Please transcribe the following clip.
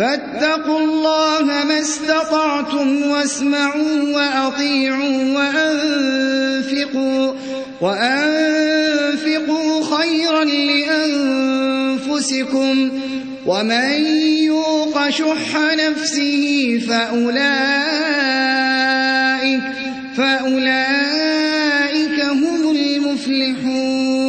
فاتقوا الله ما استطعتم واسمعوا وأطيعوا وأنفقوا, وأنفقوا خيرا لأنفسكم ومن يوق شح نفسه فأولئك, فأولئك هم المفلحون